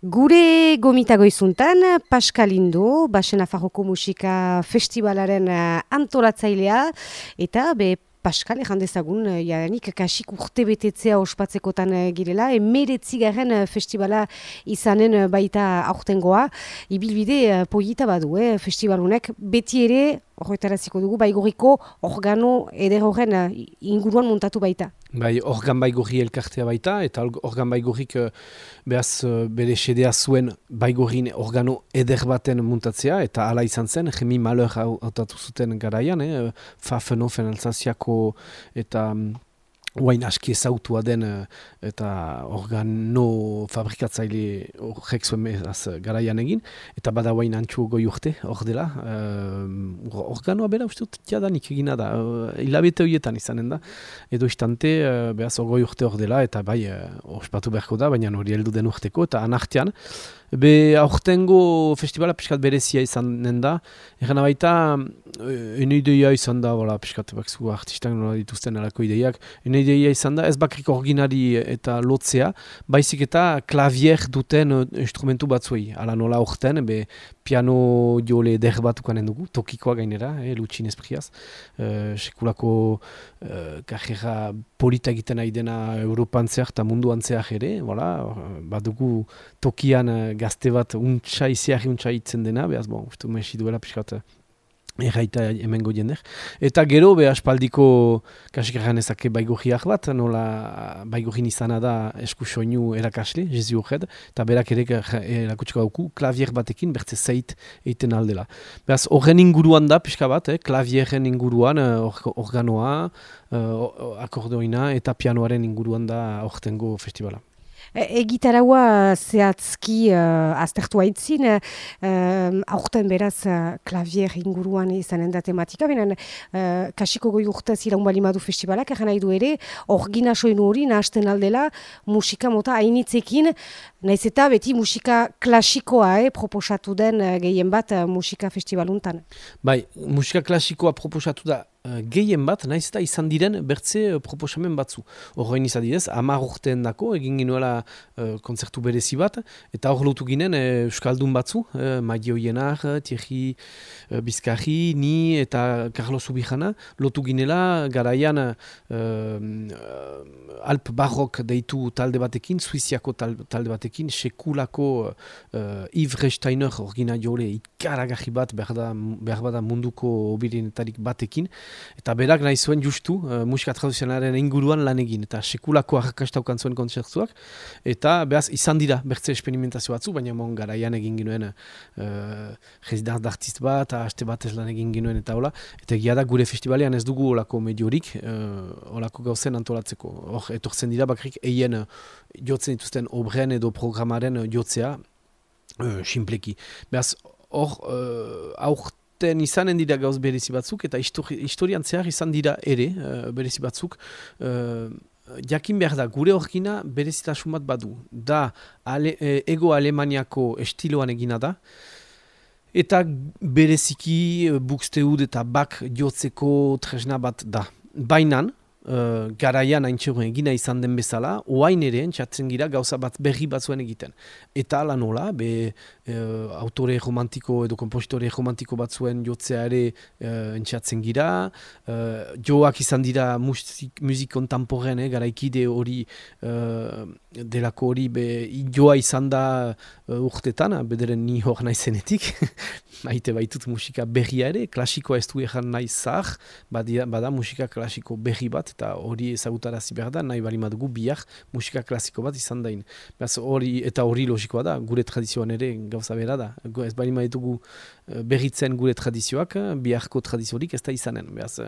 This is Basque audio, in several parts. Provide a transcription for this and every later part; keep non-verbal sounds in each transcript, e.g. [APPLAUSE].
Gure gomitago izuntan, Pascal Indo, Basen Afarroko Musika Festivalaren uh, antolatzailea, eta be Pascal, ejan dezagun, uh, jadanik, kasik urte betetzea ospatzekotan uh, girela, emeretzi garen uh, festivala izanen baita aurtengoa, ibilbide poieta badu, eh, festivalunek, beti ere, horretaraziko dugu, baigoriko organo eder horren uh, inguruan montatu baita. Bai, organ baigorri elkartea baita, eta organ baigorrik uh, behaz uh, bere sedea zuen baigorin organo eder baten muntatzea, eta hala izan zen, jemi maleur hautatu zuten garaian, eh, fafeno fenaltzaziako eta... Oain aski ezautua den eh, eta organo fabrikatzaile horrek zuen az, garaian egin. Eta bada oain antxu goi urte, hor dela. Uh, organoa bera uste dut jadanik egina da. Uh, hilabete horietan izanen da. Edo istante, uh, behaz goi urte hor dela eta bai, uh, ospatu beharko da, baina hori heldu den urteko. Eta anartean, Be aurtengo festivala piskat berezia izan da. Egan baita, ene ideia izan da, bola, piskat bakzu artistak nola dituzten alako ideiak. Ene ideia izan da, ez bakrik originari eta lotzea, baizik eta klavier duten instrumentu batzuei. Ala nola aurten, be piano jole der batukanen dugu, tokikoa gainera, eh, lutsin espriaz. Uh, sekulako uh, kajera polita egiten nahi dena Europan zehar eta munduan zehar ere, bola, badugu tokian gazte bat untsa iziarri untsa itzen dena, behaz, bon, uste mesi duela pixkat erraita hemen jender. Eta gero, be aspaldiko kasik ezake baigurriak bat, nola baigurrin izana da esku soinu erakasle, Jezu Ohed, eta berak ere erakutsiko dauku, klavier batekin bertze zeit eiten aldela. Beraz, horren inguruan da, pixka bat, eh, klavierren inguruan, eh, organoa, eh, akordoina eta pianoaren inguruan da ortengo festivala. E, Egitaraua zehatzki uh, aztertu haitzin, uh, aurten beraz uh, klavier inguruan izanen da tematika, benen uh, kasiko goi urte ziraun balimadu festivalak, egan nahi du ere, orgina soinu hori nahazten aldela musika mota hainitzekin, nahiz eta beti musika klasikoa eh, proposatu den gehien bat musika festivaluntan. Bai, musika klasikoa proposatu da gehien bat, naiz eta izan diren bertze uh, proposamen batzu. Horrein izan direz, amar urtean dako, egin ginuela uh, konzertu berezi bat, eta hor lotu ginen Euskaldun batzu, uh, Magio Ienar, Thierry uh, Bizkarri, ni eta Carlos Ubijana, lotu ginela garaian Alp Barrok deitu talde batekin, Suiziako talde batekin, sekulako uh, Yves Resteiner orgina jole ikaragarri bat, behar da munduko obirinetarik batekin, Eta berak nahi zuen justu uh, musika tradizionalaren inguruan lan egin. Eta sekulako arrakastaukan zuen kontzertuak. Eta behaz izan dira bertze esperimentazio batzu, baina mon garaian egin ginuen uh, residaz d'artist bat, haste bat ez lan egin ginuen eta hola. Eta egia da gure festivalean ez dugu olako mediorik, uh, olako gauzen antolatzeko. Hor, etortzen dira bakrik eien uh, jotzen dituzten obren edo programaren jotzea uh, simpleki. Behaz, hor, uh, aurten izanen dira gauz berezi batzuk, eta historian zehar izan dira ere uh, berezi batzuk, uh, jakin behar da, gure horkina berezitasun bat badu. Da, ale, eh, ego Alemaniako estiloan egina da, eta bereziki uh, eta bak jotzeko tresna bat da. Bainan, garaian haintxegoen egina izan den bezala, oain ere entzatzen gira gauza bat berri batzuen egiten. Eta lan nola, be uh, autore romantiko edo kompositore romantiko batzuen jotzea ere uh, entzatzen gira, uh, joak izan dira musik, musik kontamporen, eh, garaikide hori uh, delako hori be joa izan da uh, urtetan, bederen ni hor nahi zenetik, [LAUGHS] maite baitut musika berria ere, klasikoa ez du egan nahi zahar, bada musika klasiko berri bat, eta hori ezagutarazi behar da, nahi bali madugu biak musika klasiko bat izan dain. Beaz, hori, eta hori logikoa da, gure tradizioan ere gauza behar da. Ez bali madugu eh, berritzen gure tradizioak, biharko tradiziorik ez da izanen. Beaz,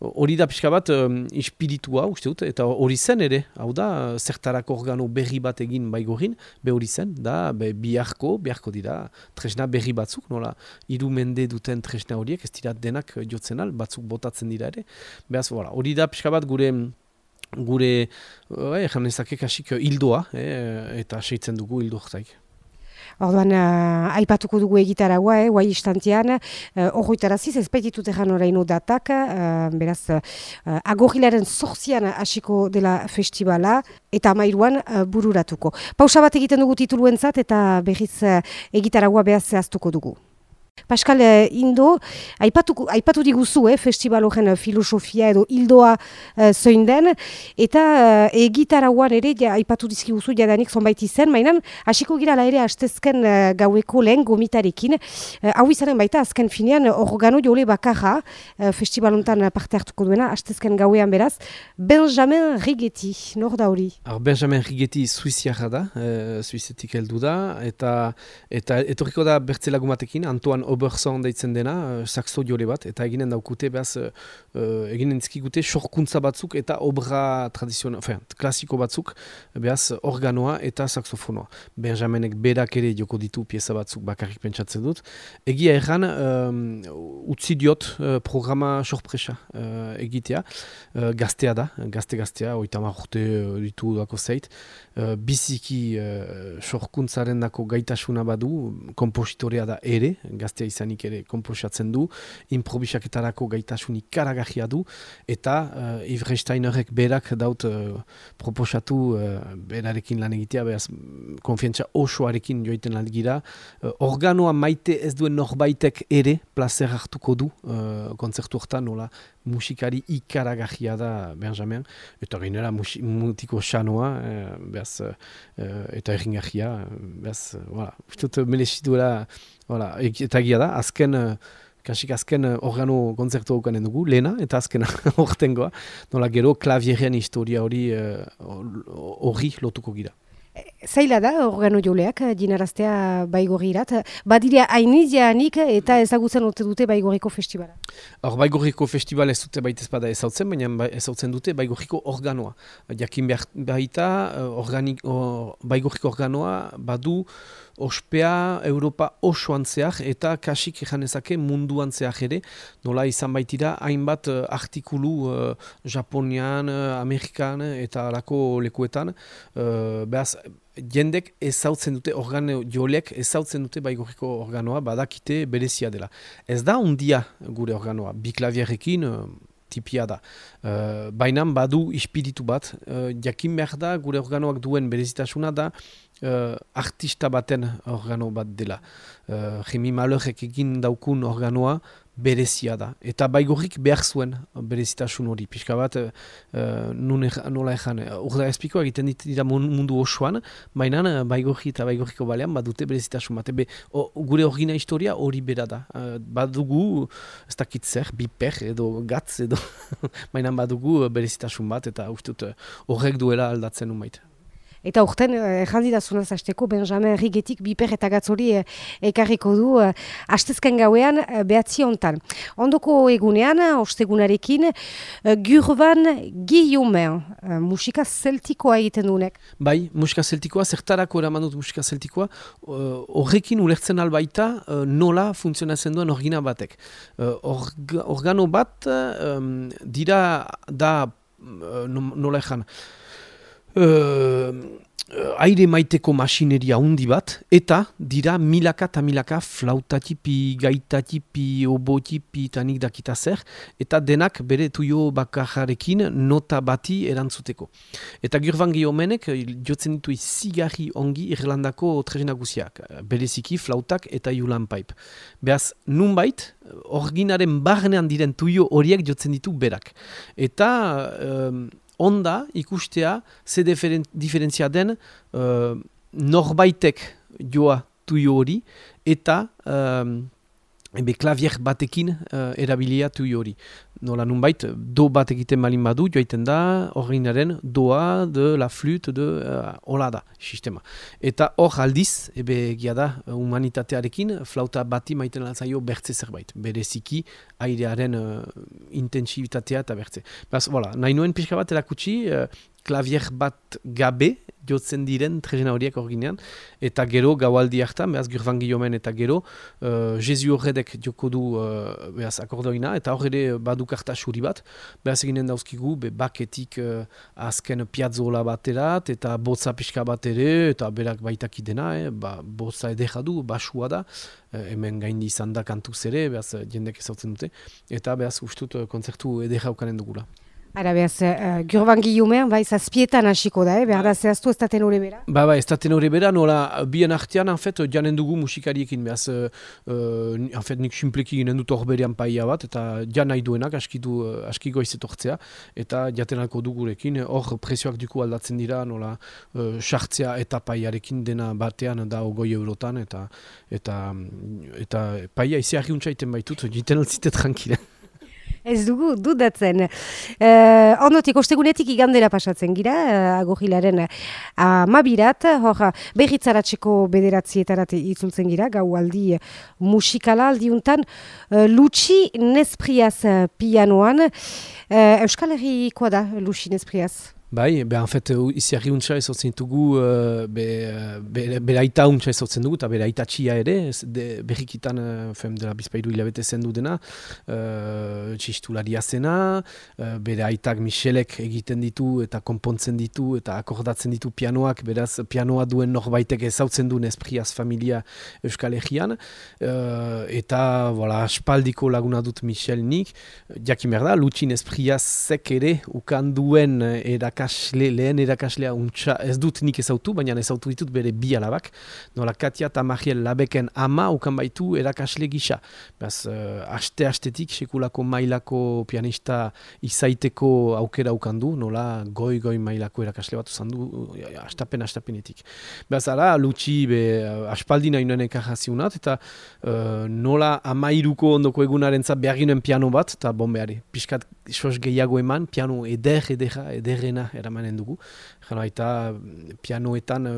hori da pixka bat ispiritua, uste dut, eta hori zen ere, hau da, zertarako organo berri bat egin baigorin, be hori zen, da, be biharko, biharko dira, tresna berri batzuk, nola, iru mende duten tresna horiek, ez dira denak jotzen al, batzuk botatzen dira ere. Beaz, hori da pixka bat gure gure eh, janezakek hasik hildoa eh, eta seitzen dugu hildo Orduan, uh, aipatuko dugu egitaragua, eh, guai istantian, uh, ziz, ez baititut egan oraino datak, uh, beraz, uh, agorrilaren zorzian hasiko dela festivala, eta amairuan uh, bururatuko. Pausa bat egiten dugu tituluentzat eta berriz uh, egitaragua behaz zehaztuko dugu. Pascal eh, Indo, aipatu, aipatu diguzu eh, festival horren eh, filosofia edo hildoa uh, zoin den, eta uh, egitarauan ere ja, aipatu dizkiguzu jadanik zonbait izen, mainan hasiko gira ere hastezken uh, gaueko lehen gomitarekin. Uh, hau izanen baita, azken finean, organo jole bakarra uh, festivalontan parte hartuko duena, hastezken gauean beraz, Benjamin Rigeti, nor da hori? Benjamin Rigeti suiziarra da, uh, suizetik heldu da, eta, eta etoriko da bertzelagumatekin, Antoan Oberson deitzen dena, uh, saxo bat, eta eginen daukute, behaz, uh, eginen dizkigute, sorkuntza batzuk eta obra tradizional, enfin, klasiko batzuk, behaz, organoa eta saxofonoa. Benjamenek berak ere joko ditu pieza batzuk bakarrik pentsatzen dut. Egia erran, um, utzi diot uh, programa sorpresa uh, egitea, uh, gaztea da, gazte-gaztea, oita marrute uh, ditu dako zeit, uh, biziki uh, sorkuntzaren dako gaitasuna badu, kompositorea da ere, gazte gaztea izanik ere komposatzen du, improvisaketarako gaitasun ikaragarria du, eta uh, Yves Steinerrek berak daut uh, proposatu uh, berarekin lan egitea, behaz konfientza osoarekin joiten lan gira. Uh, organoa maite ez duen norbaitek ere placer hartuko du uh, konzertu hortan, nola musikari ikaragarria da Benjamin, eta gainera mutiko xanoa, eh, behaz, eta erringarria, behaz, voilà, uste dut melesiduela Hola, eta egia da, azken, uh, kasik azken uh, organo konzertu haukanen dugu, lehena, eta azken [LAUGHS] ortengoa, nola gero klavierrean historia hori uh, hori lotuko gira. Zaila da, organo joleak, dinaraztea baigorrirat. Badira hainizia eta ezagutzen dute dute baigorriko festibala. Hor, baigorriko festival ez dute baita ezpada ezautzen, baina ba, ezautzen dute baigorriko organoa. Jakin baita, organik, baigorriko organoa badu ospea Europa osoan zehar eta kasik ezake munduan zehar ere. Nola izan baitira, hainbat uh, artikulu uh, Japonian, Amerikan eta alako lekuetan. Uh, behaz, jendek ezautzen dute organo jolek ezautzen dute baigorriko organoa badakite berezia dela. Ez da undia gure organoa, biklavierrekin tipia da. Uh, Baina badu ispiritu bat, uh, jakin behar da gure organoak duen berezitasuna da uh, artista baten organo bat dela. Uh, Jimi egin daukun organoa berezia da. Eta baigorrik behar zuen berezitasun hori. Pixka bat, uh, nun nola ezan, urda ezpiko egiten dira mundu osoan, baina baigorri eta baigorriko balean badute berezitasun bat. Ebe, gure orgina historia hori bera da. Uh, badugu, ez dakit zer, biper edo gatz edo, [LAUGHS] baina badugu berezitasun bat eta ustut horrek duela aldatzen umait. Eta urten, eh, zunaz azteko, Benjamin Rigetik biper eta gatzori eh, ekarriko du eh, hastezken gauean behatzi hontan. Ondoko egunean, ostegunarekin, Gurban Guillaumen, musika zeltikoa egiten duenek. Bai, musika zeltikoa, zertarako eraman dut musika zeltikoa, horrekin ulertzen albaita nola funtzionatzen duen orgina batek. organo bat dira da nola ezan, uh, aire maiteko masineria handi bat, eta dira milaka eta milaka flautatipi, gaitatipi, obotipi eta nik dakita zer, eta denak bere tuio bakarrarekin nota bati erantzuteko. Eta gurban gehiomenek jotzen ditu zigarri ongi Irlandako trezenagusiak, bereziki flautak eta julan paip. Beaz, nunbait, orginaren barnean diren tuio horiek jotzen ditu berak. Eta onda ikustea ze diferentzia den uh, norbaitek joa tuio hori eta um, ebe klavier batekin uh, erabilia tuio hori nola nunbait, do bat egiten malin badu, joaiten da, horreinaren doa de la flute de uh, hola sistema. Eta hor aldiz, ebe da, humanitatearekin, flauta bati maiten alzaio bertze zerbait. Bereziki, airearen uh, intensibitatea eta bertze. Bas, voilà, nahi nuen pixka bat erakutsi, uh, klavier bat gabe, jotzen diren trezena horiek orginean, eta gero gaualdi hartan, behaz gurvan giomen eta gero, uh, Jesu horredek joko du uh, behaz akordoina, eta horre badu karta suri bat, behaz eginen dauzkigu, be baketik uh, azken piazzola baterat, eta botza pixka bat ere, eta berak baitak idena, eh, ba, botza edera du, basua da, hemen gaindi izan da kantuz ere, behaz jendek ezautzen dute, eta behaz ustut kontzertu edera ukanen dugula. Ara behaz, uh, gurban gilumean, bai, zazpietan hasiko da, eh? behar da zehaztu ez da tenore bera? Ba, ba, ez da tenore bera, nola, bien artean, en fet, janen dugu musikariekin, behaz, uh, en fet, nik simpleki ginen dut horberean paia bat, eta jan nahi duenak, askidu, askiko izetortzea, eta jatenako dugurekin, hor presioak duku aldatzen dira, nola, uh, sartzea eta paiarekin dena batean da ogoi eurotan, eta, eta, eta paia izi ahiuntzaiten baitut, jiten altzite tranquile. Ez dugu, dudatzen. Uh, ondotik, ostegunetik igandera pasatzen gira, uh, agogilaren amabirat, hor, berritzaratzeko bederatzietarate itzultzen gira, gau aldi musikala aldiuntan, uh, Lutsi Nespriaz pianoan. Uh, Euskal Herrikoa da, Lutsi Nespriaz? Bai, be, en fet, izi argi untsa ezotzen dugu, uh, be, be, bere aita untsa ezotzen dugu, eta bere aita txia ere, de, berrikitan, uh, fem dela bizpairu hilabete zendu dena, uh, txistularia zena, uh, bere aitak Michelek egiten ditu, eta konpontzen ditu, eta akordatzen ditu pianoak, beraz, pianoa duen norbaitek ezautzen duen espriaz familia Euskal Herrian, uh, eta, voilà, aspaldiko laguna dut Michel nik, jakin behar da, lutxin espriaz zek ere, ukan duen eraka irakasle, lehen irakaslea untxa, ez dut nik ezautu, baina ezautu ditut bere bi alabak. Nola Katia eta Mariel labeken ama ukan baitu erakasle gisa. Beaz, uh, aste-astetik sekulako mailako pianista izaiteko aukera ukan du, nola goi-goi mailako erakasle bat uzan du, astapen-astapenetik. Beaz, ara, lutsi be, aspaldina inoen ekarraziunat, eta uh, nola amairuko ondoko egunaren za piano bat, eta bombeari, pixkat sos gehiago eman, piano eder, edera, ederrena eramanen dugu. Jano baita pianoetan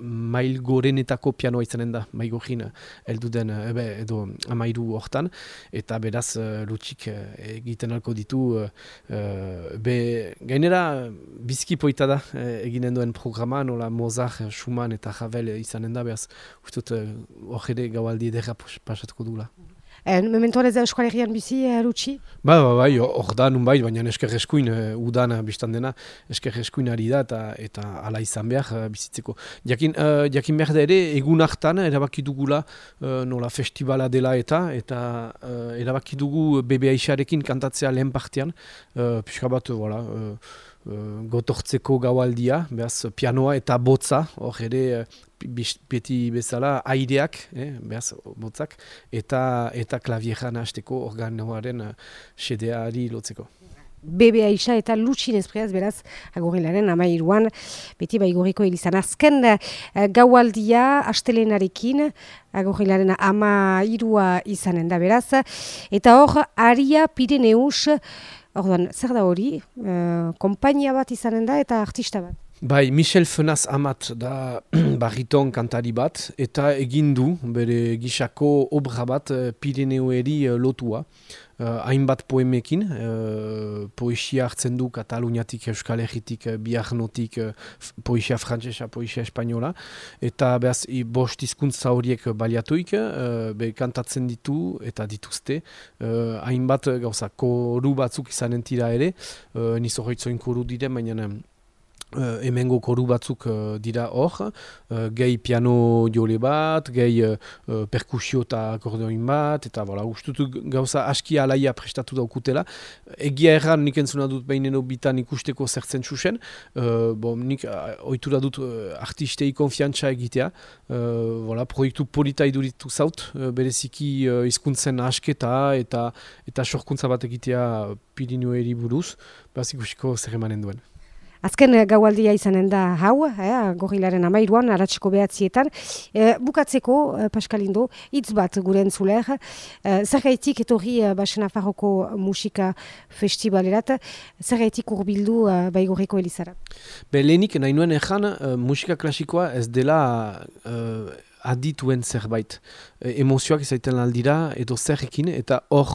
mail gorenetako pianoa izanen da, maigogin eldu den, ebe, edo amairu hortan, eta beraz lutxik egiten alko ditu, be, gainera bizki poita da eginen duen programa, nola Mozart, Schumann eta Javel izanen da, beraz, ustut hor ere gaualdi edera pasatuko dula. En, mementuan ez da eskualerian bizi, uh, Lutsi? Ba, ba, bai, hor da nun bai, baina esker eskuin, uh, udan biztan dena, esker eskuin ari da eta, eta ala izan behar uh, bizitzeko. Jakin, uh, jakin behar da ere, egun hartan, erabaki dugula uh, nola festivala dela eta, eta uh, erabaki dugu aixarekin kantatzea lehen partean, uh, pixka bat, voilà, uh, gotortzeko gaualdia, behaz pianoa eta botza, hor ere beti bezala aireak, eh, behaz botzak, eta eta klavieran hasteko organoaren uh, sedeari lotzeko. Bebe Aisha eta Lutsin Espreaz, beraz, agorilaren amairuan, beti baigoriko hilizan. Azken uh, gaualdia astelenarekin, agorilaren ama irua izanen da, beraz. Eta hor, Aria Pireneus, Orduan, zer da hori, uh, kompainia bat izanen da eta artista bat? Bai, Michel Fenaz amat da [CLEARS THROAT] barriton kantari bat, eta egin du bere gisako obra bat uh, Pirineueri uh, lotua. Uh, hainbat poemekin, uh, poesia hartzen du Kataluniatik, Euskal Herritik, uh, Biarnotik, poesia frantzesa, poesia espainola, eta behaz, i, bost izkuntza horiek baliatuik, uh, be kantatzen ditu eta dituzte, uh, hainbat gauza, koru batzuk izanen tira ere, uh, nizo hoitzoin koru dire, baina Uh, emengo koru batzuk uh, dira hor, uh, gehi piano jole bat, gehi uh, perkusio eta akordeoin bat, eta bola, ustutu gauza aski alaia prestatu daukutela. Egia erran nik entzuna dut behineno bitan ikusteko zertzen txusen, uh, bo, nik uh, oitura dut uh, artistei konfiantza egitea, uh, bola, proiektu polita iduritu zaut, uh, bereziki uh, izkuntzen asketa eta eta sorkuntza bat egitea Pirinueri buruz, behaz ikusiko zer emanen duen. Azken eh, gaualdia izanen da hau, eh, gorilaren amairuan, aratzeko behatzietan. Eh, bukatzeko, eh, Paskalindo, hitz bat gure entzuler. Eh, zer gaitik etorri eh, Basena Farroko musika festivalerat, zer gaitik urbildu eh, baigorreko elizara? Be, lehenik, nahi nuen ezan, uh, musika klasikoa ez dela adituen zerbait. E, emozioak izaiten aldira edo zerrekin eta hor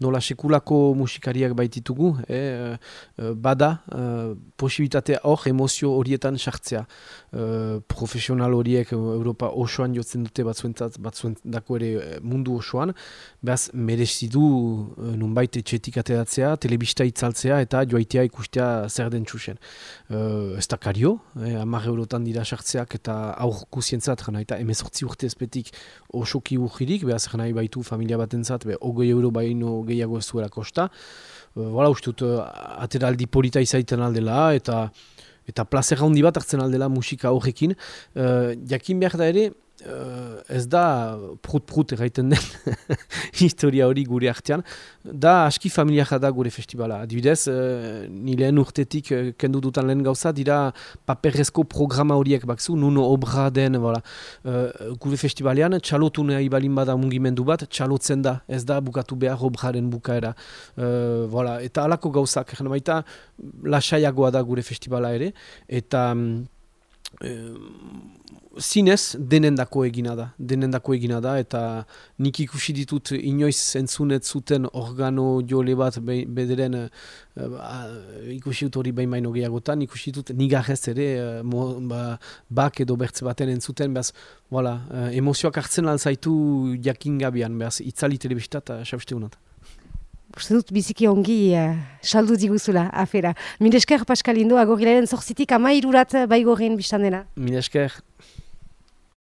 nola sekulako musikariak baititugu, eh, bada posibilitatea hor emozio horietan sartzea. profesional horiek Europa osoan jotzen dute batzuentzat, batzuentako ere mundu osoan, behaz merezidu uh, nunbait etxetik ateratzea, telebista itzaltzea eta joaitea ikustea zer den txusen. Uh, ez da kario, eh, amare eurotan dira sartzeak eta aur guzientzat, jana eta emezortzi urte ezpetik osoki urgirik, behaz jana baitu familia batentzat, be, ogoi euro baino gehiago ez duela kosta. Bola, uh, ustut, uh, ateraldi polita izaiten aldela, eta eta plazer handi bat hartzen aldela musika horrekin. Uh, jakin behar da ere, Uh, ez da prut-prut erraiten den [LAUGHS] historia hori gure artean. Da aski familia da gure festivala. Adibidez, uh, ni lehen urtetik uh, kendu dutan lehen gauza, dira paperrezko programa horiek bakzu, nuno obra den, voilà. uh, gure festivalean, txalotu nahi balin bada mungimendu bat, txalotzen da, ez da bukatu behar obraren bukaera. Uh, voilà. Eta alako gauzak, baita lasaiagoa da gure festivala ere, eta... Um, zinez denendako egina da, denendako egina da, eta nik ikusi ditut inoiz zentzunet zuten organo jole bat bederen uh, ikusi dut hori behin baino gehiagotan, ikusi dut nigarrez ere uh, mo, ba, bak edo bertze baten entzuten, behaz, voilà, uh, emozioak hartzen alzaitu jakin gabian, behaz, itzali telebista eta xabeste honat. Uste dut biziki ongi uh, saldu diguzula afera. Minesker Pascal Indo, agorrilaren zorzitik amairurat baigorin biztan dena. Minesker.